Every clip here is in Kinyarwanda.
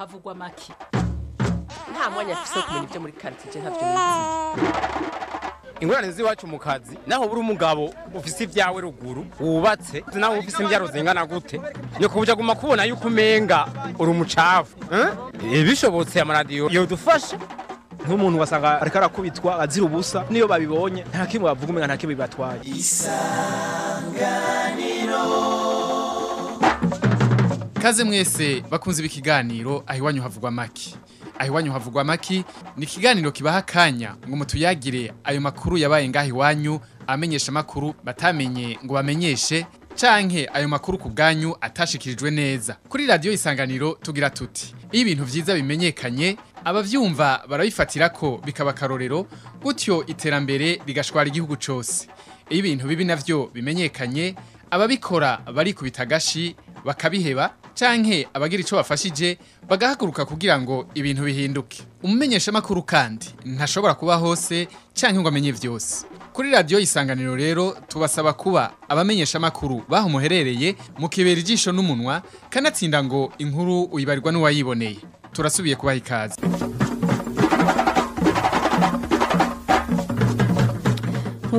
havugwa make nta mwanya afise wo kumenya ibyo muri ntavyo nizi ingorane z'iwacu mu kazi naho buri umugabo ufise ibyawe ruguru wubatse naho ufise imbyaro zingana gute. Ni kubuja guma kubona yuko umenga uri umucafu eh? bishobotse amaradiyo yodufasha nk'umuntu wasanga ariko arakubitwa azira ubusa niyo babibonye nta kimwe bavuga umenga nta kimwe bibatwaye. Kaze mwese bakunze ikiganiro aho iwanyu havugwa maki. Aho iwanyu havugwa maki ni ikiganiro kibaha akanya ngo mutuyagire ayo makuru yabaye ngaho iwanyu amenyesha makuru batamenye ngo bamenyeshe canke ayo makuru ku bwanyu atashikirijwe neza. Kuri radio isanganiro tugira tuti iyo ibintu vyiza bimenyekanye abavyumva barabifatira ko bikaba karorero gutyo iterambere rigashwara igihugu cose. Iyo ibintu bibi navyo bimenyekanye ababikora barikubita agashi bakabiheba canke abagira ico bafashije bagahaguruka kugira ngo ibintu bihinduke. Umumenyesha makuru kandi ntashobora kuba hose canke ngo amenye vyose kuri radio isanganiro rero tubasaba kuba abamenyesha makuru baho muherereye mukibera ijisho n'umunwa kanatsinda ngo inkuru uyibarirwa n'uwayiboneye. Turasubiye kubaha ikaze.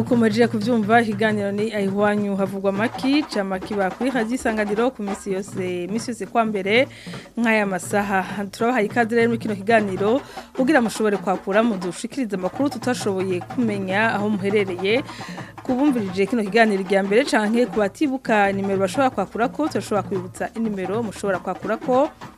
Nk'uko mujije kuvyumva ikiganiro ni ahiwanyu havugwa maki camaki bakuri haji isanganiro ku minsi yose. Minsi yose kwa mbere nk'aya masaha. Turabahaye ikaze rero muri kino kiganiro kugira mushobore kwakura mu dushikiriza amakuru tutashoboye kumenya aho muherereye. Kubumvirije kino kiganiro rya mbere canke kubatibuka nimero bashobora kwakura ko turashobora kwibutsa inimero mushobora kwakura ko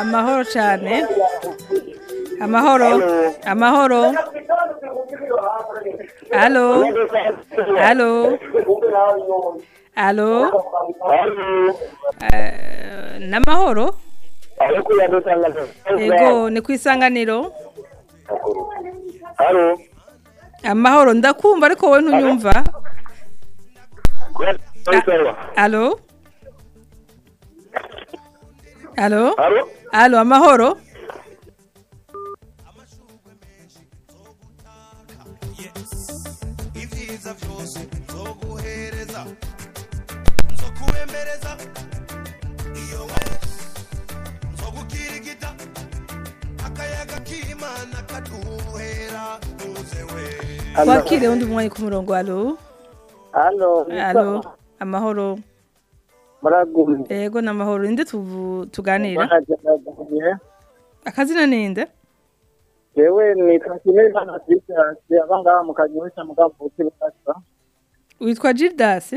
amahoro cyane amahoro amahoro halo halo halo Eh, n'amahoro ego ni ku isanganiro amahoro ndakumva ariko wowe ntunyumva halo kaduhera uze we wakire undi mwanya ku murongo Halo, halo amahoro muragumye. ego n'amahoro tuvu- tuganira akazina ninde Jewe nitwa Kimimana Christian, abanga mu kanyosha mu gavuti basa. witwa Gildas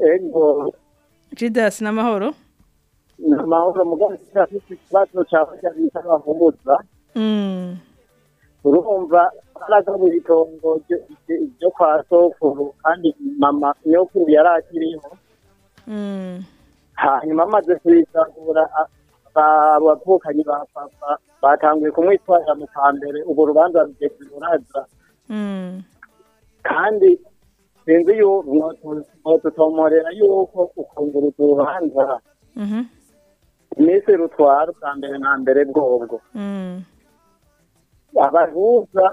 Ego, Gildas n'amahoro amahoro mu gavuti afite ikibazo cyawe cyabita abahumuza. Mm. Urumva aragaburira itongo ryo- kwa sokuru kandi mama nyokuru yari akiriho. Mm. Hanyuma amaze kuyisagura abavukanye ba papa batanguye kumwitwarira mu kambere ubwo rubanza rugeze ruraza Mm. kandi sinzi mwotutomorera yuko ukunguruza urubanza Mhm. iminsi rutwara ubwa mbere na mbere bwobwo Mm. abahuza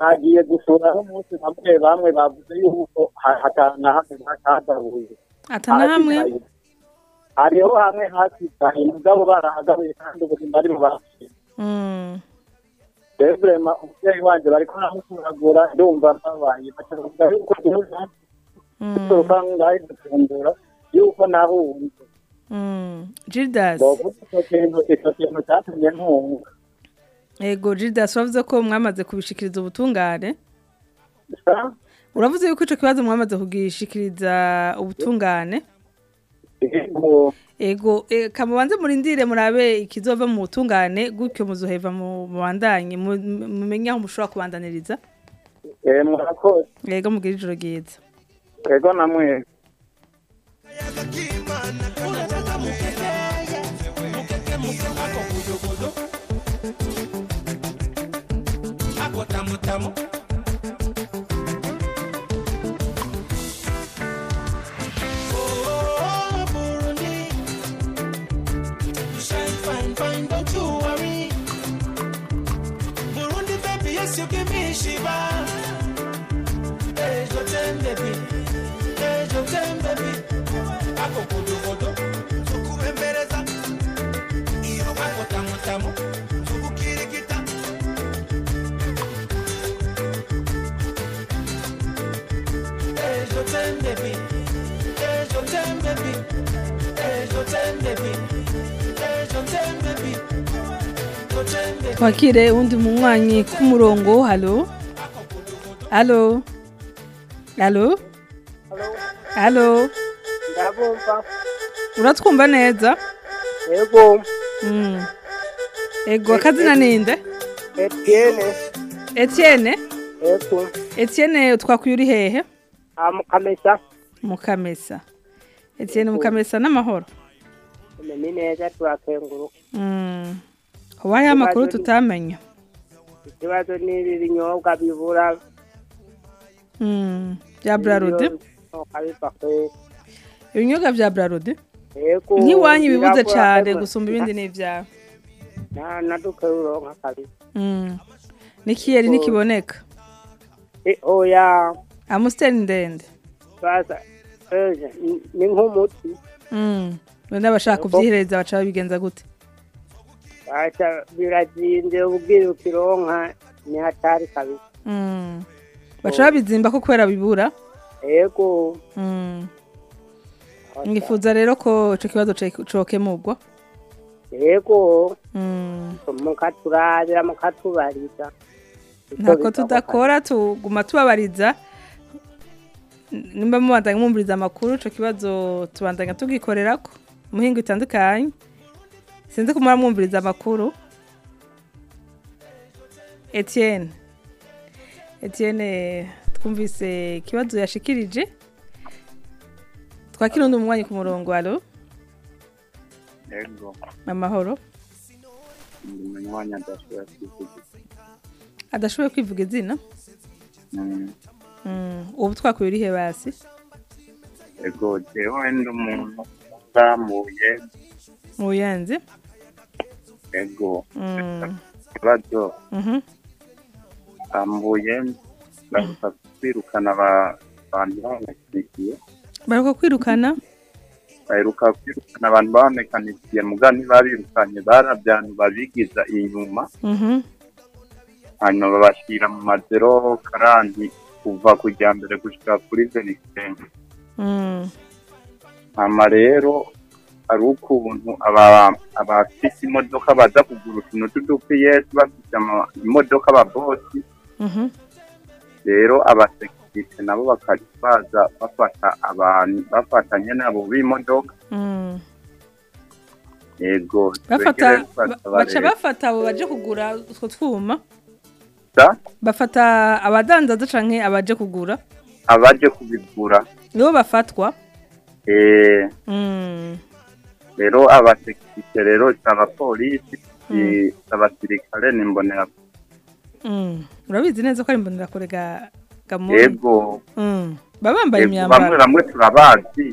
bagiye gusura n'umunsi bamwe bamwe bavuze yuko ha- hatana hamwe hatagabuye atana hamwe hariho hamwe hasigaye mugabo barahagabuye kandi ubuzima ari mu bafite Mm. rero vrema umuvyeyi wanje bariko baramukuragura ndumva mbabaye bacavuga yuko uturuka ngahe gutumbura yuko nahunze. Mm. Gildas bovuga ico kintu ico kintu catumye ntunga. Ego Gildas wavuze ko mwamaze kubishikiriza ubutungane? uravuze yuko icyo kibazo mwamaze kugishikiriza ubutungane? Ego. E, Kamubanze murindire murabe ikizova mu butungane gutyo muzoheva mu bandanye mumenye aho mushobora kubandaniriza? E, murakoze. Ego mugira ijoro ryiza. Ego namwe Tamo, tamo. Shiba. Age of ten, baby. Age of ten, baby. Akokodo kodo. Iyo akotamo tamu tamu, Age of baby. Age of baby. Age baby. Twakire undi munywanyi k'umurongo halo? Halo? Halo? Halo? Ndabumva uratwumva neza yego Mm. ego. Akazina ninde etienne. Etienne? Yego etienne twakuye uri hehe? Amukamesa mukamesa. Etienne mukamesa n'amahoro? Ni neza turakenguruka Mm. wabaye amakuru tutamenya ikibazo n'ibi binyobwa bibura. Bya kweri ibinyobwa bya brarudi yego nk'iwanyu bibuze cyane gusumba ibindi ni ibyawe na naduke uronka kabisa Mm. n'ikiyeri ntikiboneka Eh, oya. Amusiteri ndende. Eje ni- ni nk'umuti Mm. none abashaka kubyihereza baca babigenza gute? Birazinze ubwira ukironka ni hatari kabisa. Mm. baca babizimba ko kubera bibura? Yego. Mm. mwifuza rero ko icyo kibazo cokemurwa. Yego. Mm. mukaturabira mukatubariza. Bisaba tudakora tuguma tubabariza. Nimba mubandanya mwumviriza amakuru icyo kibazo tubandanya tugikorerako. Muhingo itandukanye. Sinzi ko muramwumviriza amakuru. Etienne. Etienne twumvise ikibazo yashikirije. Twakira undi umwanya ku murongo Ego, amahoro. Munywanyi adashoboye kwivuga. Izina? Mm, Mm, ubu twakuye urihe basi? Ego, jewe ndi umuntu uzamuye, mu buyenzi ego, Mm, ikibazo mhm. ambuye, ndashaka kwirukana aba- abantu bamekanikiye, baruka kwirukana baheruka kwirukana abantu bamekanikiye, muga ntibabirukanye, baravyanu babigiza inyuma, Mhm. hanyuma babashira mu mazero karanti kuva ku mbere gushika kuri venisenge. Mm, hama rero hari ukuntu aba- abafise imodoka baza kugura utuntu tw'udupiyesi bafise ama- imodoka ababosi mhm. rero abasekirite nabo bakaja baza bafata abantu bafatanye nabo b'imodoka. Mm. yego baca bafata abo baje kugura utwo twuma. Bafata abadandaza canke abaje kugura? Abaje kubigura. Nibo bafatwa. Eh, Mm, rero abasekirite rero abapolisi i- abasirikare nimbonera mm. urabizi neza ko ari imbonerakure ga gamuntu yego. Mm, baba bambaye yego, bamwe imyambaro. bamwe turabazi.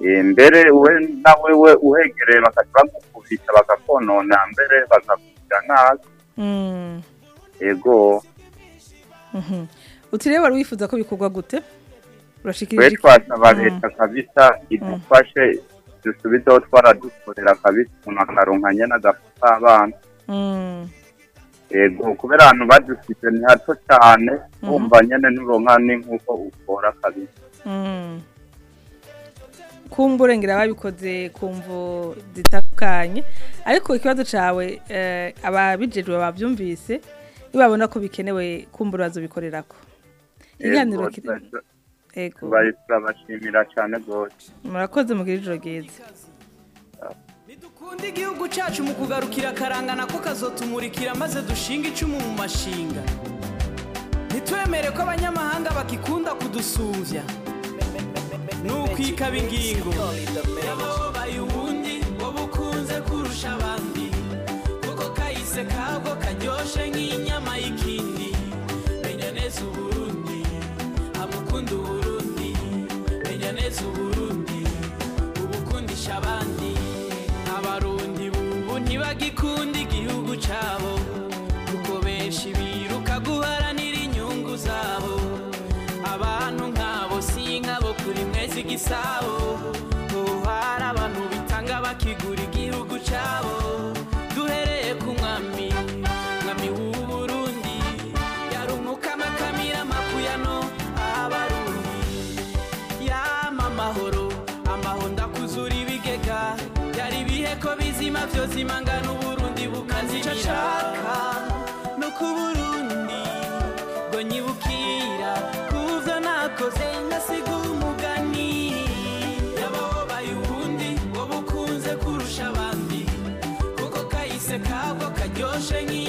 Eh, mbere we nawe we uhegereye bakaca bagukubita bakakonona mbere bakakubita nabi yego. Uti rero wari wifuza ko bikorwa gute? Urashikirije iki? twasaba leta kabisa idufashe dusubizeho twaradukorera kabisa umuntu akaronka nyene agafuka abana Mm, yego kubera ahantu badusize ni hato cane wumva nyene nuronka ni nk'uko ukora kabisa mm. kumburengera babikoze ku mvo zitandukanye ariko ikibazo cawe eh, ababijejwe bavyumvise nibabona ko bikenewe kiri twa- ego tubaye turabashimira cyane rwose. Murakoze mugira ijoro ryiza. Dukunde igihugu cyacu mu kugarukira akaranga nako kazotumurikira maze dushinga icumu mu mashinga. Ntitwemere ko abanyamahanga bakikunda kudusumbya ni ukwikaba ingingo yababaye ubundi wowe ukunze kurusha abandi. Kuko kahise kabwo karyoshye nk'inyama y'ikindi. Menya neza uburundi amukunda uburundi. Neza uburundi ubukundisha abandi. Abarundi bubu ntibagikunda igihugu cabo kuko benshi biruka guharanira inyungu zabo. Abantu nk'abo si nk'abo kuri mwezi igisabo. Byose imangana uburundi bukazimira no ku burundi ngo nyibukira. Kuvyo nakoze ngasiga umugani. Yababaye ubundi ngo bukunze kurusha abandi. Kuko kahise kabwo karyoshe nk'inyama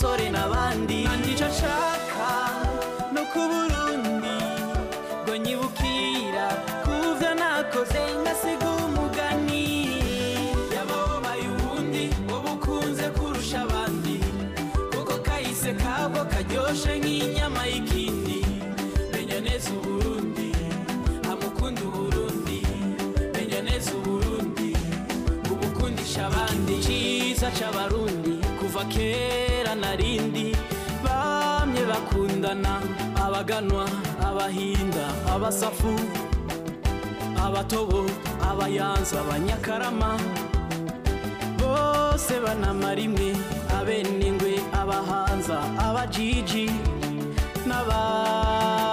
bwa gasore n'abandi. Nandico nshaka no ku burundi ngo nyibukira kuvyo nakoze ngasiga umugani. Yababaye ubundi ngo bukunze kurusha abandi kuko kahise kabwo karyoshe nk'inyama y'ikindi. Menya neza uburundi amukunda uburundi. Menya neza uburundi ubukundisha abandi. Ciza c'abarundi. Kuva kera narindi bamye bakundana abaganwa abahinda abasafu abatobo abayanza abanyakarama. Bose banamara imwe abenengwe abahanza abajiji n'abandi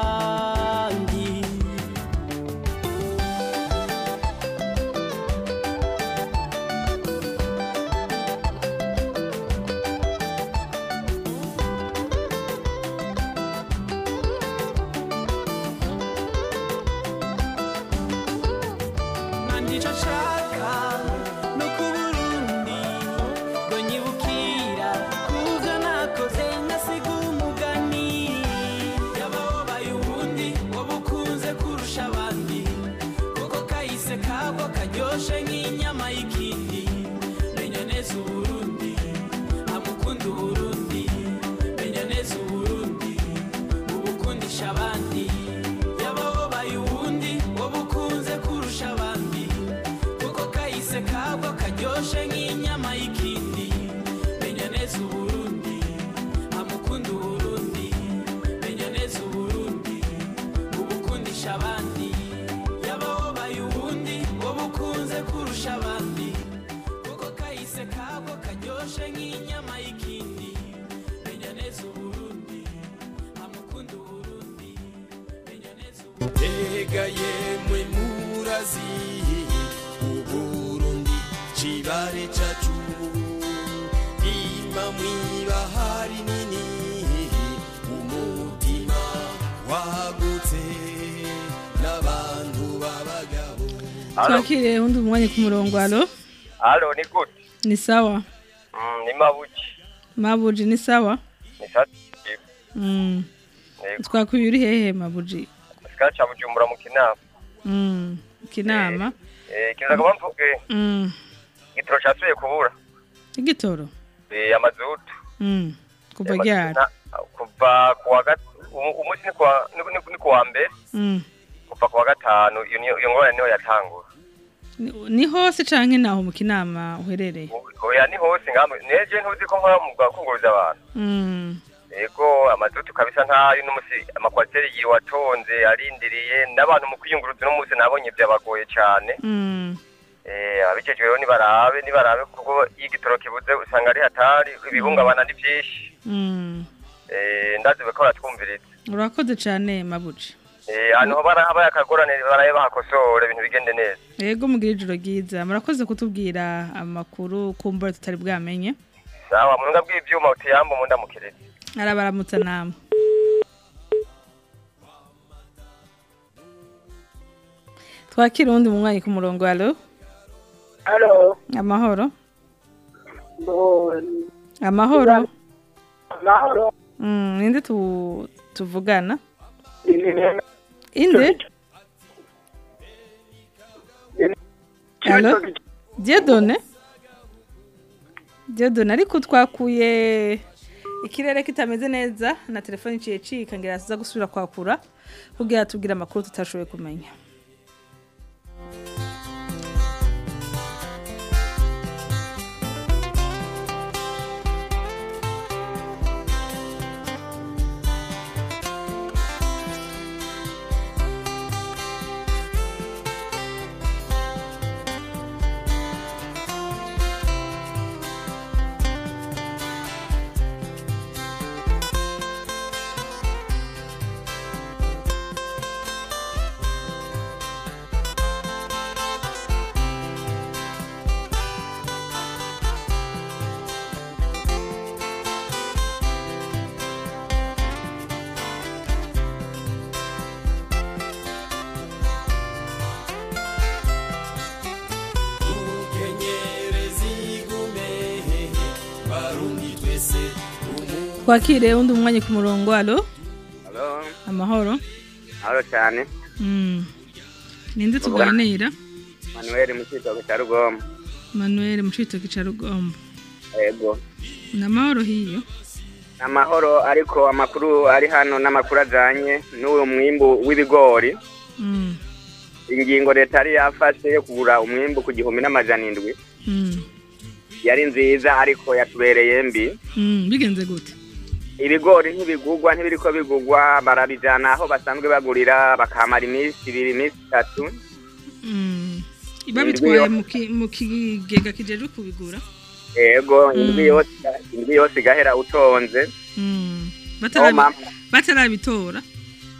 twakire undi mwanya ku murongo alo Halo, ni good. ni sawa Mm, ni mabuji. mabuji ni sawa Ni sati. Mm. Twakwiye uri hehe mabuji cha Bujumbura mu Kinama. Mm. kinama Eh, kama mvuge. Mm. Igitoro cyasubiye kubura. igitoro Eh, amazutu. Mm. kuva Eh, ryari Kuva kuwa umunsi ni kuwa mbere. Kuva kuwa gatanu iyo ngorane niyo yatangura. Ni- hose canke naho mu kinama uherereye Oya ni hose. Neje ntuzi ko nkora mu bwakunguruza abantu. Mm. Ego amazutu kabisa ntayo n'umusi amakwateri yiwatonze arindiriye n'abantu mu kwiyunguruza no musi nabonye byabagoye cyane. Mm. Eh, abijejwe rero nibarabe nibarabe kuko iyo igitoro kibuze usanga ari hatari ibihungabana ni byinshi Mm. eh, ndaziwe ko baratwumviriza urakoze cane mabuji eh, ahantu ho bara- habaye akagorane baraye bahakosora ibintu bigende neza. Ego mugira ijoro ryiza. Murakoze kutubwira amakuru kumbura tutari bwamenye. Sawa mununga bw'ivyuma utiyambo mu ndamukiriza arabaramutsa namwe. Twakira uwundi mu mwanya ku murongo alo Halo. amahoro. Amahoro. Amahoro. Mm, ninde tu tuvugana? Inde Allo Diedone Diedone ariko twakuye ikirere kitameze neza na telefone iciye cika ngira gusubira kwakura kugira tubwire amakuru tutashoboye kumenya. Twakire undi umwanya ku murongo alo amahoro halo cyane. Mm. ninde tuganira Manuel mu cyitogo cya Rugombo. Manuel mu citoki ca Rugombo Yego. namahoro hiyo Amahoro ariko amakuru ari hano n'amakuru ajanye n'uwo mwimbu w'ibigori. Mm. Ingingo leta yari yafashe yo kugura umwimbu ku gihumbi n'amajana indwi. Mm. Yari nziza ariko yatubereye mbi. Bigenze gute Ibigori ntibigugwa ntibiriko bigugwa barabijana aho basanzwe bagurira bakamara iminsi ibiri iminsi itatu. Mm. Indwi babitwaye mu ki- mu kigega kijeje kubigura Yego, indwi yose indwi yose igahera utonze. Mm. Oh, mama. batarabitora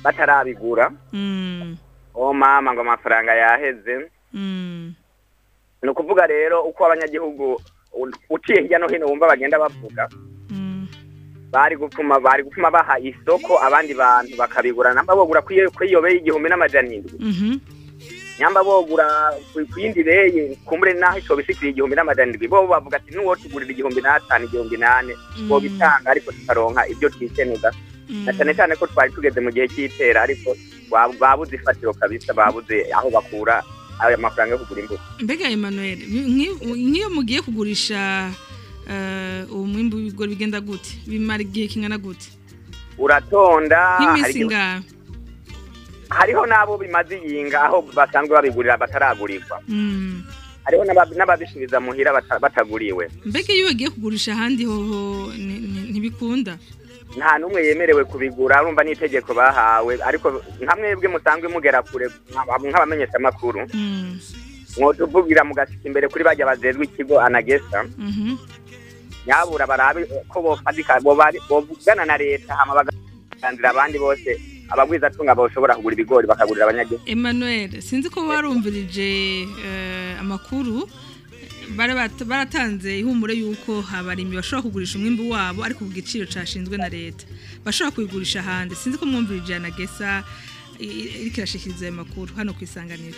batarabigura. Oh mama ngo amafaranga yaheze. Ni ukuvuga rero uko abanyagihugu uciye hirya no hino wumva bagenda bavuga bari gupfuma bari gupfuma baha isoko abandi bantu bakabigura. Namba bogura kwiyo kwiyo beye igihumbi n'amajana indwi Mhm. nyamba bogura ku yindi beye kumbure naho ico bishikira igihumbi n'amajana indwi bo bavuga ati nuwo tugurira igihumbi n'atanu igihumbi nane. Bobitanga ariko tukaronka ibyo twikenuza na cyane cyane ko twari tugeze mu gihe cy'itera ariko ba- babuze ifatiro kabisa babuze aho bakura ayo mafaranga yo kugura imbuto. Mbega Emmanuel nki- nk'iyo mugiye kugurisha eh, uwo mwimbu w'ibigori bigenda gute bimara igihe kingana gute uratonda. Nk'iminsi igihe- ngahe hariho n'abo bimaze iyinga aho basanzwe babigurira bataragurirwa Mm. hariho n'aba- n'ababisubiza muhira bata- bataguriwe. Mbega iyo bagiye kugurisha ahandi hoho ntibikunda? Nta n'umwe yemerewe kubigura urumva n'itegeko bahawe. Ariko nka mwebwe musanzwe mugera kure nka- nk'abamenyeshamakuru mwotuvugira mugasika imbere kuri bajya bajejwe ikigo anagesa. Mhm. Nyabura barabe ko bofatika bobari- bovugana na leta hama bagaganzira abandi bose abagwizatunga boshobora kugura ibigori bakagurira abanyagihugu Emmanuel sinzi ko warumvirije eh, amakuru baratanze ihumure yuko abarimyi bashobora kugurisha umwimbu wabo ariko ku giciro cashinzwe na leta. Bashobora kubigurisha ahandi. Sinzi ko mwumvirije na gesa iriko irashikiriza ayo makuru hano ku isanganiro.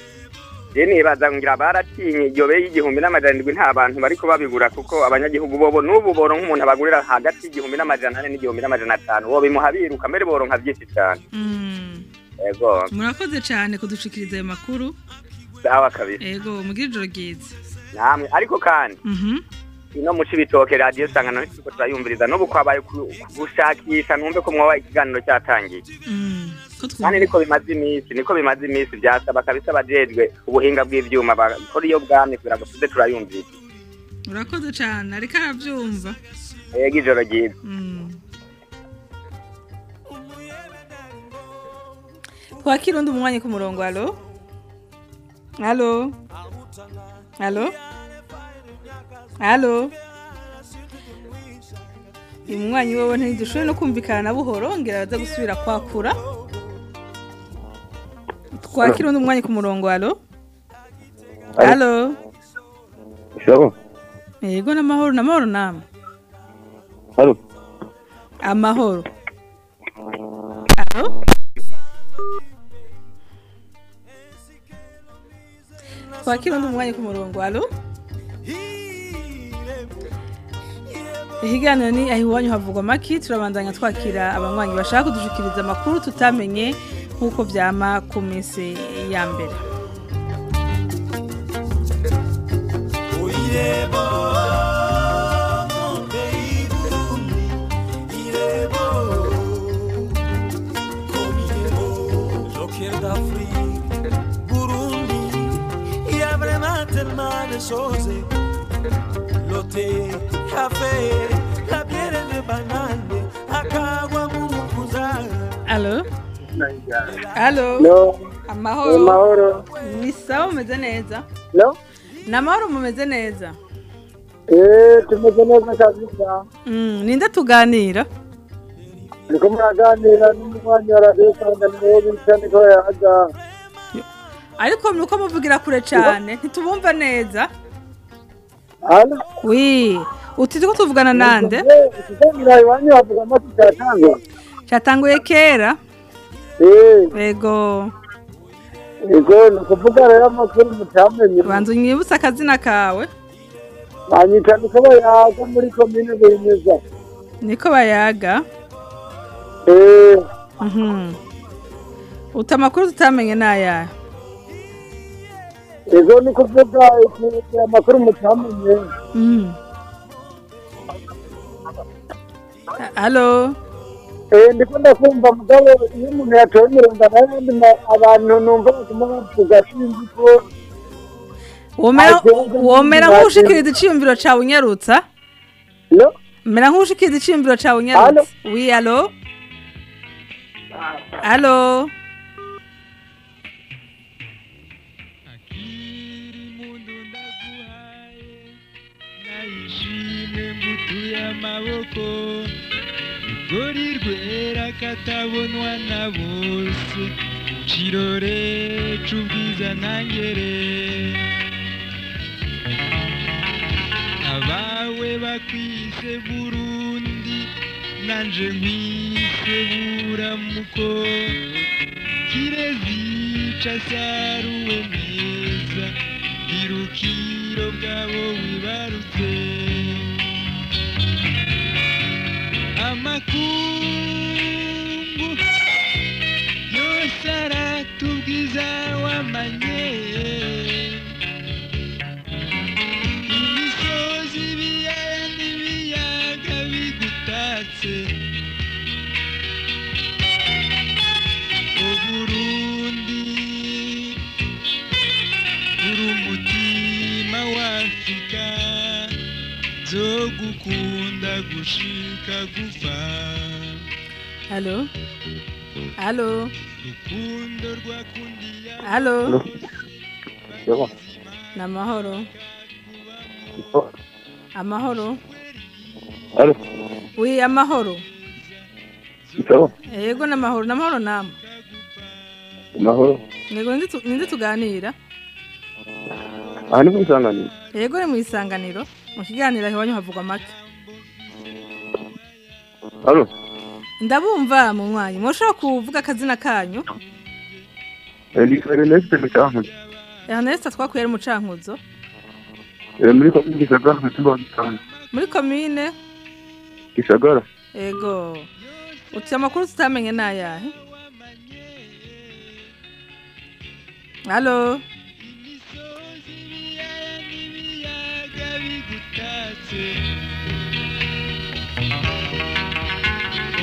Nibaza ngira baratinye iryo beye y'igihumbi n'amajana indwi nta bantu bariko babigura kuko abanyagihugu bobo n'ubu boronka umuntu abagurira hagati y'igihumbi n'amajana ane n'igihumbi n'amajana atanu. Bobimuha biruka mbere boronka vyinshi cane Mm. murakoze cyane kudushikiriza ayo makuru. Sawa kabisa. Ego mugire ijoro ryiza. Namwe. Ariko kandi Mhm. ino muci bitoke radiyo sangano turiko turayumviriza. N'ubu kwabaye gushakisha numve ko mwoba ikiganiro cyatangiye. Mm. Kandi niko bimaze iminsi niko bimaze iminsi byasaba kabisa abajejwe ubuhinga bw'ivyuma bakora iyo bwamye kugira ngo tuze turayumviriza urakoze cyane ariko arabyumva ego ijoro ryiza. Mm. twakira undi umwanya ku murongo alo alo alo alo uyu mwanya wowe ntidushoboye no kumvikana na buhoro ngira baza gusubira kwakura. Twakira undi umwanya ku murongo alo? Sawa. yego n'amahoro n'amahoro namwe Halo. amahoro alo. Twakira undi umwanya ku murongo alo? Ihiganiro ni aho iwanyu havugwa maki turabandanya twakira abanywanyi bashaka kudushikiriza amakuru tutamenye nk'uko byama ku minsi ya mbere. Le thé, café, la bière de banane, akagwa mumukuza. alo alo No. amahoro. Ni sawa mumeze neza? Ni amahoro mumeze neza? Eh, tumeze neza kabisa. Mm, ninde tuganira? Niko muraganira n'umwanya wa radiyo isanganiro bityo niko yaza. ariko nuko muvugira kure cyane ntitubumva neza? Halo? wi uti ko tuvugana nande? Cyatangwa. cyatanguye kera. Eh, ego ego ni ukuvuga rero amakuru mutamenye. banza unyibutse akazina kawe Banyita niko bayaza muri komine Buhinyuza. niko bayaga Eh, Mhm. uta amakuru tutamenye ni ayahe ego ni ukuvuga amakuru mutamenye. Halo Eh, ndiko ndakumva mugabo iyo umuntu yatoye imirongo n'abandi ma- abantu numva baguma bavuga sinzi ko womera nk'ushikiriza iciyumviro cawe unyarutsa? Mera nk'ushikiriza iciyumviro cawe unyarutsa. Wi alo alo nayishimwe ngutuye amaboko rugori rwera katabonwa na bose kirore c'ubwiza ntangere abawe bakwise burundi nanje nkwise buramuko. Kirezica saruwe neza irukiro bwabo wibarutse. macumbo. Yo será tu quiser é amanhã. Gushika gupfa halo halo rukundo rwakundiye halo Yego. ni amahoro? Amahoro? Halo. wi amahoro Sawa. yego ni amahoro ni amahoro namwe Amahoro. yego ninde tuganira? Aha ni kwisanganira. yego ni mu isanganiro mu kiganiro aho iwanyu havugwa make? Halo. ndabumva mu mwanya mushobora kuvuga akazina kanyu Ndi Ernest Mucyankuzi. Ernest twakuye ari mucankuzo Eh, muri komine Gisagara mu cyumba gitanu. muri komine Gisagara. yego uti amakuru tutamenye ni ayahe halo bigutatse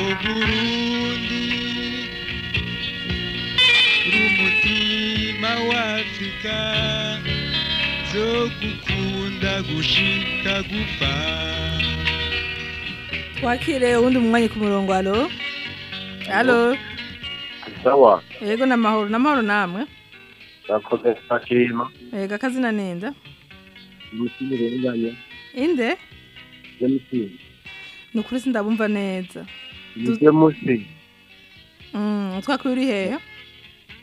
uburundi uri umutima w'afurika zo gukunda gushika gupfa twakire uwundi mu mwanya ku murongo halo halo Sawa. yego ni amahoro ni amahoro namwe Nakoze akirima. yego akazina ninde Umutima renganya. inde Umutima. ni ukuri sindabumva neza Musi. Mm, twakuye uri hehe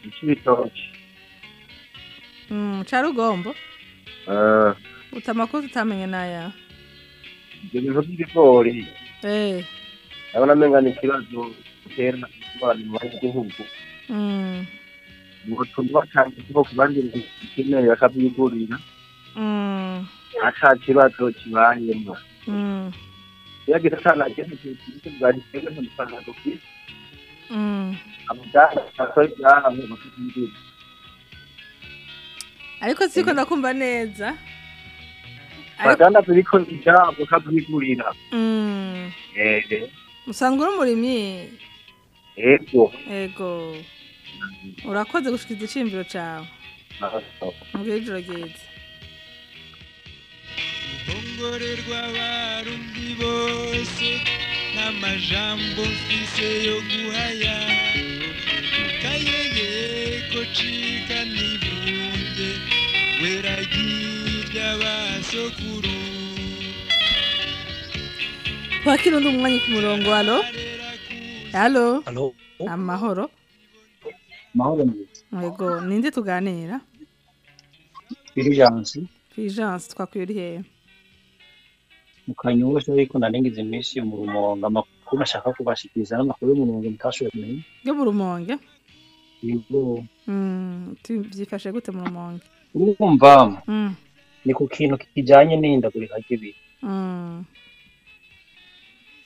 Ikibitoki. Ca rugombo Eh, uti amakuru tutamenye ni ayahe ibyo bintu by'ibigori. Ndabona amenga ni ikibazo gitera ingorane mu banyagihugu. mm, Ngo tumva cyane kuko ku bandi bikeneye bakabyigurira. ata kibazo kibayemo Iyo agize atana kintu cyose bwari twebwe ntidusanga dufite amujyana asohoye ibyahamwe bafite indirimbo ariko siko ndakumva neza baganda turiko ibyabo kabyigurira Mm. ege usanzwe uri umurimyi ego. Ego urakoze gushikiza iciyumviro cawe mbwira ijoro ryiza ngorerwa abarundi bose n'amajambo mfise yo guhaya. Kayeye ko cika n'ibunge weragirya basokuru. Twakira undi mwanya ku murongo alo alo amahoro mahoro. Mwiza yego ninde tuganira? Fulgence Fulgence hehe mu kanyosha ariko narengeje iminsi mu rumonga amakuru nashaka kubashikiriza n'amakuru yo mu rumonge mutashoboye kumenya. Yo mu rumonge? Yego. Mm, tu- byifashe gute mu rumonge? Urumva? Mm, ni ku kintu kijanye n'ihindagurika ry'ibihe mm.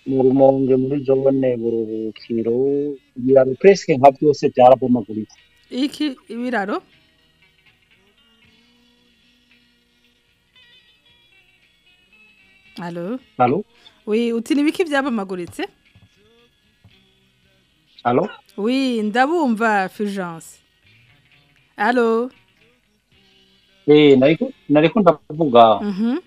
mu rumonge muri zone buruhukiro ibiraro presque nka byose byarabomaguritse. Iki ibiraro? Alo alo wi uti nibiki byabamaguritse alo wi ndabumva Fulgence. Alo eh nariko nariko ndavuga mhm.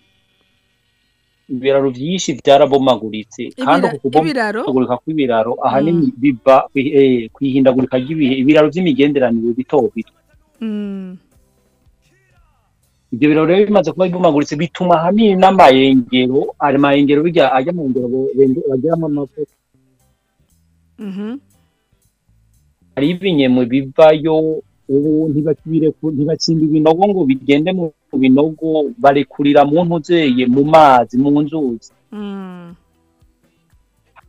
Ibiraro byinshi byarabomaguritse kandi uku kubomagurika kw'ibiraro ahanini biva kwi- eh, kwihindagurika ry'ibihe ibiraro by'imigenderanire bito bito. Mm, ibyo biraro rero bimaze kuba bibomaguritse bituma ahanini n'amayengero ayo mayengero bijya ajya mu ngero bagiramo amavuta. Mhm hari ibinyemwe bivayo ubu ntibakimba ibinogo ngo bigende mu binogo barekurira mu ntuzeye mu mazi mu nzuzi. Mm,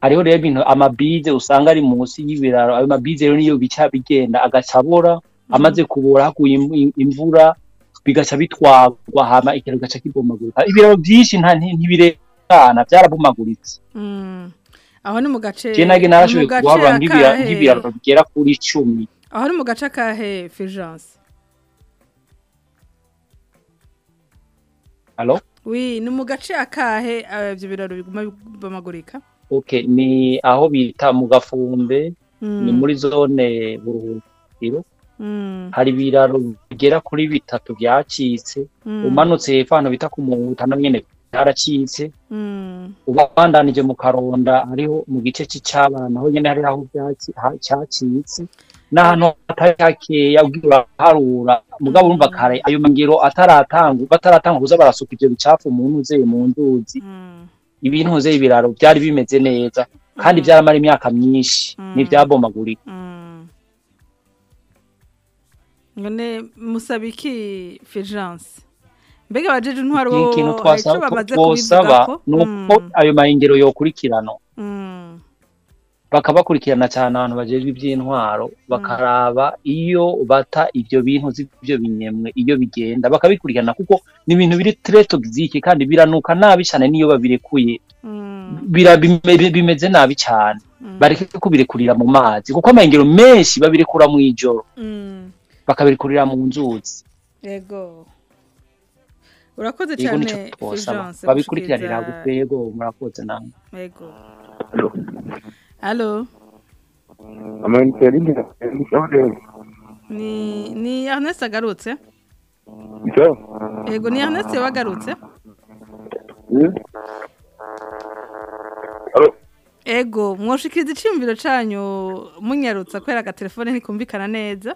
hariho rero ibintu amabize usanga ari munsi y'ibiraro ayo mabize rero niyo bica bigenda agaca abora amaze kubora haguye im- imvura bigaca bitwarwa hama ikiraro gaca kibomagurika. Ibiraro byinshi nta nti- ntibirekana byarabomaguritse. Mm. aho ni mu gace je nage narashoboye kuhabura nk'ibiraro bigera kuri icumi. Aho ni mu gace akahe Fulgence. Halo? wi ni mu gace akahe eh, ibyo biraro biguma bibomagurika okay ni aho bita mu gafumbe Mm. ni muri zone buruhukiro. Mm, hari ibiraro bigera kuri bitatu byacitse. Mm. umanutse hepfo ahantu bita ku muhuta na nyene byaracitse. mm, ubandanije mu karonda hariho mu gice c'icabana naho nyene hari aho cyacitse. N'ahantu hatari hakeya ugira uraharura mugabo urumva kare ayo mangiro bataratanga kuza barasuka ivyo bicafu mu ntuze mu nzuzi. Ibintu ntuze ibiraro byari bimeze neza. Kandi byaramara imyaka myinshi. Ntibyabomagurika. Mm. None musaba iki Fulgence. Mbega abajeje intwaro Iki kintu ico twasaba ni uko ayo mayingero yokurikirana. Mm, bakabakurikirana cyane abantu bajejwe iby'intwaro bakaraba iyo bata ibyo bintu z'ibyo binyemwe iyo bigenda bakabikurikirana kuko ni ibintu biri toxique kandi biranuka nabi cyane niyo babirekuye. Bimeze nabi cyane. Bareke kubirekurira mu mazi kuko amayingero menshi babirekura mu ijoro. Bakabirekurira mu nzuzi. Yego. Urakoze yego cyane Fulgence babikurikiranira gushikiriza- gutwego murakoze namwe yego. Yarinjira ni ni Ernest agarutse. Yego ni Ernest wagarutse ego mwoshikiriza iciyumviro canyu munyarutsa kubera agatelefone ntikumvikana neza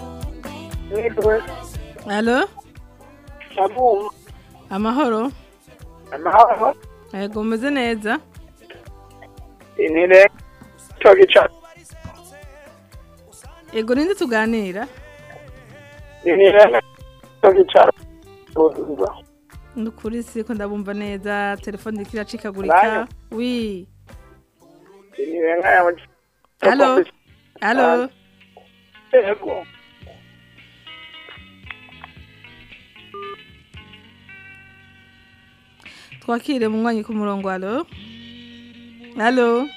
Samu. Amahoro. Amahoro. Yego umeze neza. Inire. Togicha. Yego ninde tuganira? Inire. Togicha. Ndukuri siko ndabumva neza telefone kiracikagurika. Nanyo. Oui. Inire nkaya. Halo. Twakire mu mwanya ku murongo halo. Halo.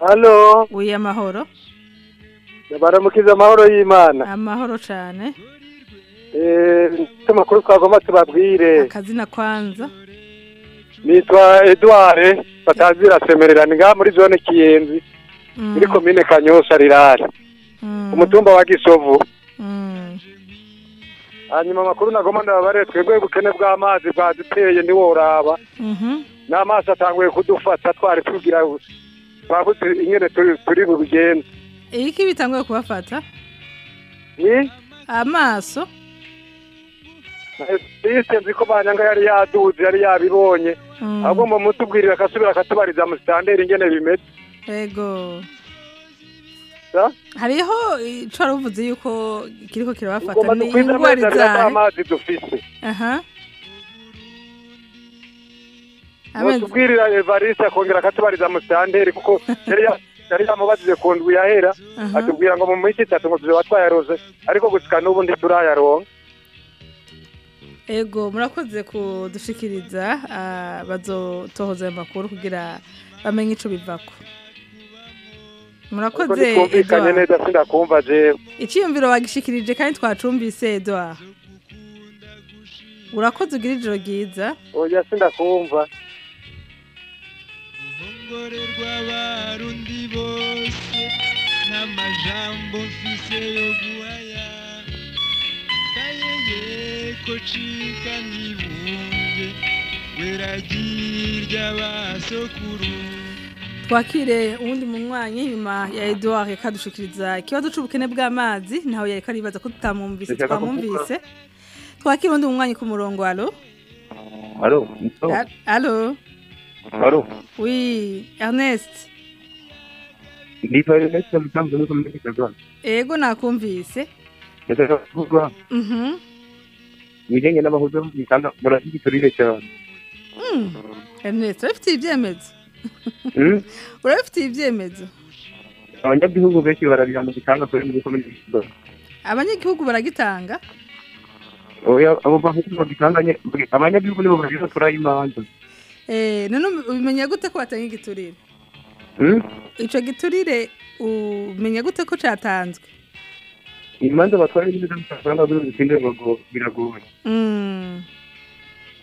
Halo. Oui amahoro. Baramukiza amahoro y'Imana. Amahoro cyane. Eh, amakuru twagomba tubabwire. Akazina kwanza. Nitwa Edouard batazira semerera ni ngaha muri zone Kiyenzi. Muri komine Kanyosha rirare. Umutumba wa Gisovu. Hanyuma amakuru nagomba ndababare twebwe ubukene bw'amazi bwaduteye ntiworaba. Mhm. N'amazi atanguye kudufata twari tugira twabuze ingene turi bubigenze. Iki bitanguye kubafata? Ni? Amaso. Nzi ko banyanga yari yaduze yari yabibonye. Mm. Ahubwo mu mutubwirira akasubira akatubariza mu standard ingene bimeze. Ego. Hariho ico waruvuze yuko kiriko kirabafata ni ata izahe? amazi dufise. Aha. Mutubwirira Evariste akongera akatubariza mu kuko yari ya- yari yamubajije ku ndwi yahera atubwira ngo mu minsi itatu ngo tuzoba twayaroze ariko gushika n'ubu ntiturayaronka. Ego murakoze kudushikiriza ah, bazotohoza ayo makuru kugira bamenye ico bivako. Murakoze ntitwumvikanye Edouard. neza sindakumva jewe. Iciyumviro wagishikirije kandi twacumbise Edouard. Urakoze ugira ijoro ryiza. Oya sindakumva. Ngore rw'abarundi bose n'amajambo mfise yo guhaya kayeye ko cika nibunge weragirya basokuru Twakire uwundi munywanyi nyuma ya Edouard yakadushikiriza ikibazo c'ubukene bw'amazi naho yariko aribaza ko tutamwumvise twamwumvise. Twakire uwundi munywanyi ku murongo alo. Alo, Alo. alo. Oui, Ernest. Ego nakumvise. Ndashaka kuvuga ibijyanye n'amahuzo bitanga muragiturire cyane. Mm. Ernest, urafite ibyemezo? Hmm? Urafite ibyemezo? Abanyagihugu benshi bitanga kuri muri Kagwa. Abanyagihugu baragitanga? Abo bahugu bagitanganye abanyagihugu nibo babira turayimanza. Eh, none ubimenya gute ko batanga igiturire? Hmm? Ico giturire umenya gute ko catanzwe? Imanza batwara bitanga kuri bitsinde bago biragoye. Mm.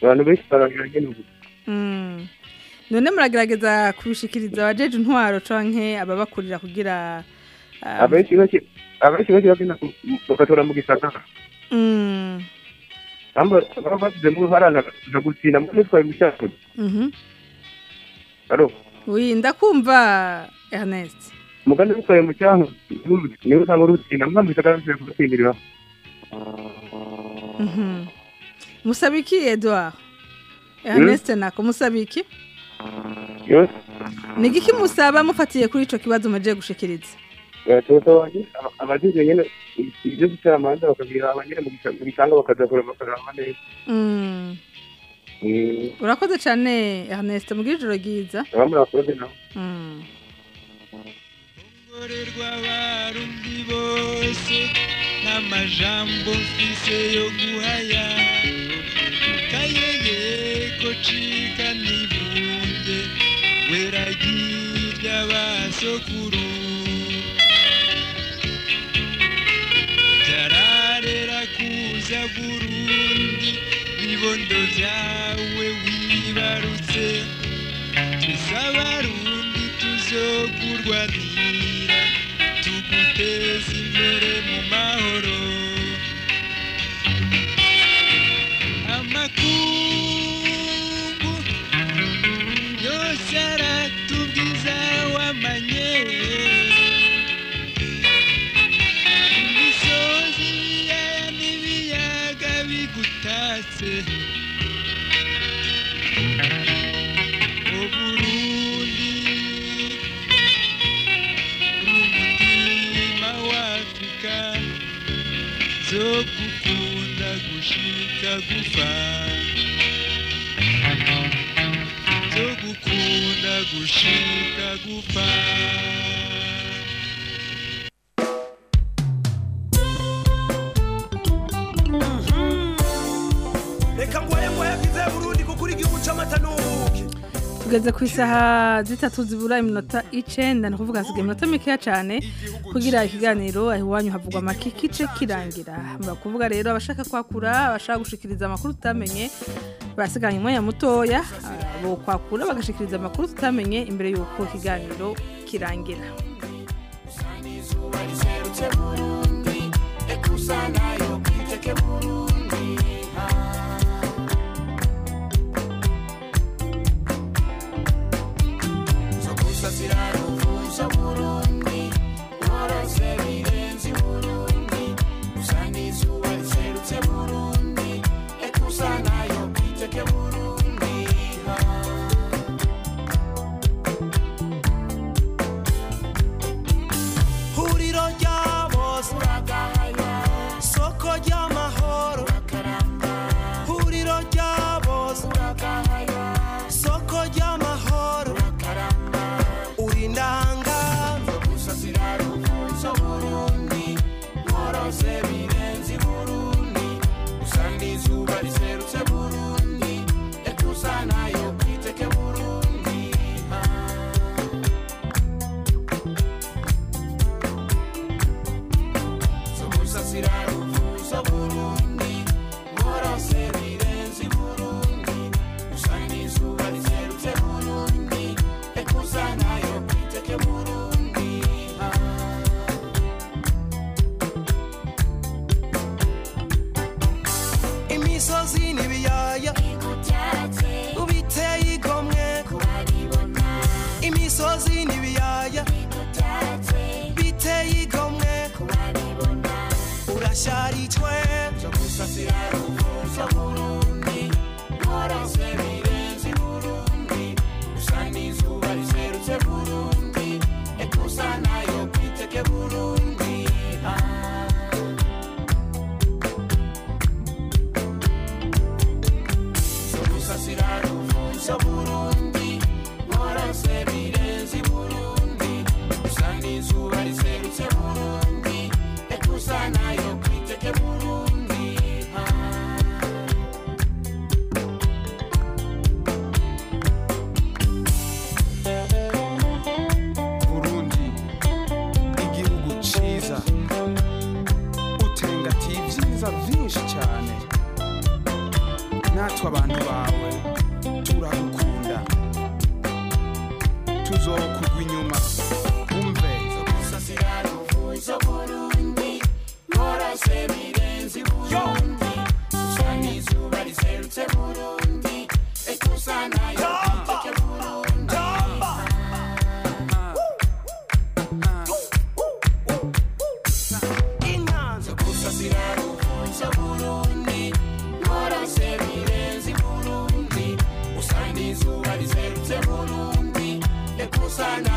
Abantu benshi baragira nyene ubu. Mm. None muragerageza kubishikiriza abajeje intwaro canke ababakurira kugira ah, Abenshi bake abenshi bake bagenda bagatora mu gisagara. Mm. Amba basize mu harana no gutsinda mu nitwaye mushaka. Mhm. Alo. Oui, ndakumva Ernest. Muganda nitwaye mu cyanka. Niwe usanga urutsinda mu gisagara cyo gutsindira. Mhm. Musabiki Edouard. Ernest nako musabiki? Ni giki musaba mufatiye kuri ico kibazo muje gushikiriza? Wanjye abagize nyene ibyo gutera amanza bakabwira abanyene mu bitanga bakazakora amafaranga neza. Mm. Eh, Urakoze cyane Ernest mugira ijoro ryiza. abamurakoze nawe. Mm. Ngore rw'abarundi bose n'amajambo mfise yo guhaya kayeye ko cika nibunge weragirya basokuru. Byararera kuza Burundi ibibondo byawe wibarutse. Twese abarundi tuzokurwanira tuguteza imbere mu mahoro. gupfa tugukunda gushika gupfa reka ngwere ngwere bwize burundi kuko uri igihugu cy'amata n'ubuki tugeze ku isaha zitatu zibura iminota icenda ni ukuvuga hasigaye iminota mikeya cyane kugira ikiganiro aho iwanyu havugwa amakikice kirangira murakuvuga rero abashaka kwakura abashaka gushikiriza amakuru tutamenye basiganye umwanya mutoya bo kwakura bagashikiriza amakuru tutamenye imbere y'uko ikiganiro kirangira Burundi, ekusa na yo kwiteke Burundi. se volumbi, le cosa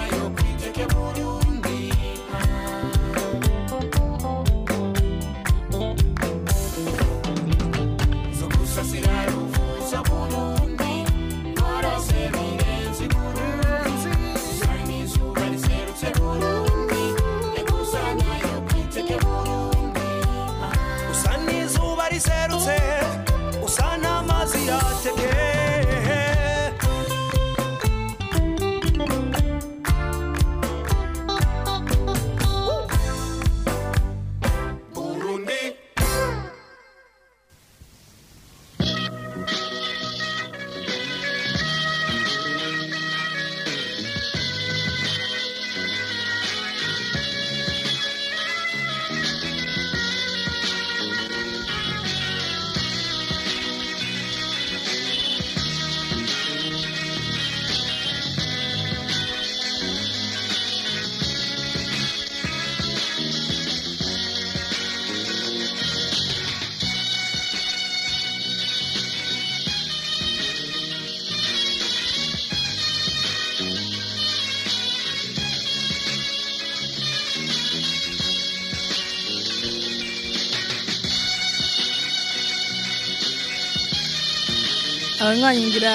abanywanyigira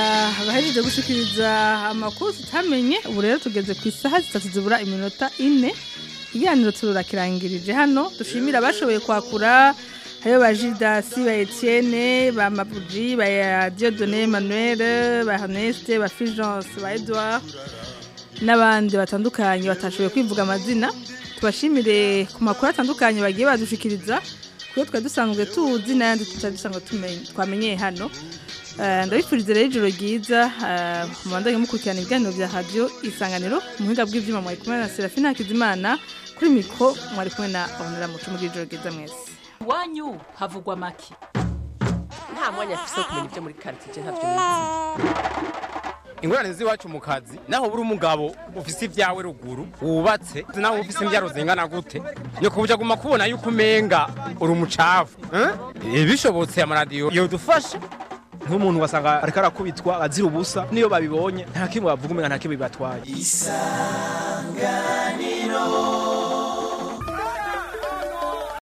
bahejeje gushikiriza amakuru tutamenye ubu rero tugeze ku isaha zitatu zibura iminota ine. Ikiganiro tururakirangirije hano dushimira abashoboye kwakura hariyo ba Gildas ba Etienne ba Mabuji ba Dieudonné Emmanuel ba Honeste ba Fulgence ba Edouard n'abandi batandukanye batashoboye kwivuga amazina. Tubashimire ku makuru atandukanye bagiye badushikiriza kuko twari dusanzwe tuzi n'ayandi tutari dusanzwe twamenyeye hano. Eh, ndabifuriza rero ijoro ryiza eh, mubandanye mukurikirana ibiganiro bya radiyo isanganiro mu buhinga bw'ibyuma mwari kumwe na serafina hakizimana kuri mikoro mwari kumwe na honora muco muri ijoro ryiza mwese. Iwanyu havugwa make. Nta mwanya afise wo kumenya ibyo muri karitsiye ntavyo nizi ingorane z'iwacu mu kazi naho buri umugabo ufise ibyawe ruguru wubatse naho ufise imbyaro zingana gute. Ni kubuja guma kubona yuko umenga uri umucafu? Eh, bishobotse amaradiyo. Yodufasha nk'umuntu wasanga ariko arakubitwa azira ubusa niyo babibonye nta kimwe bavuga umenga nta kimwe bibatwaye. Isanganiro.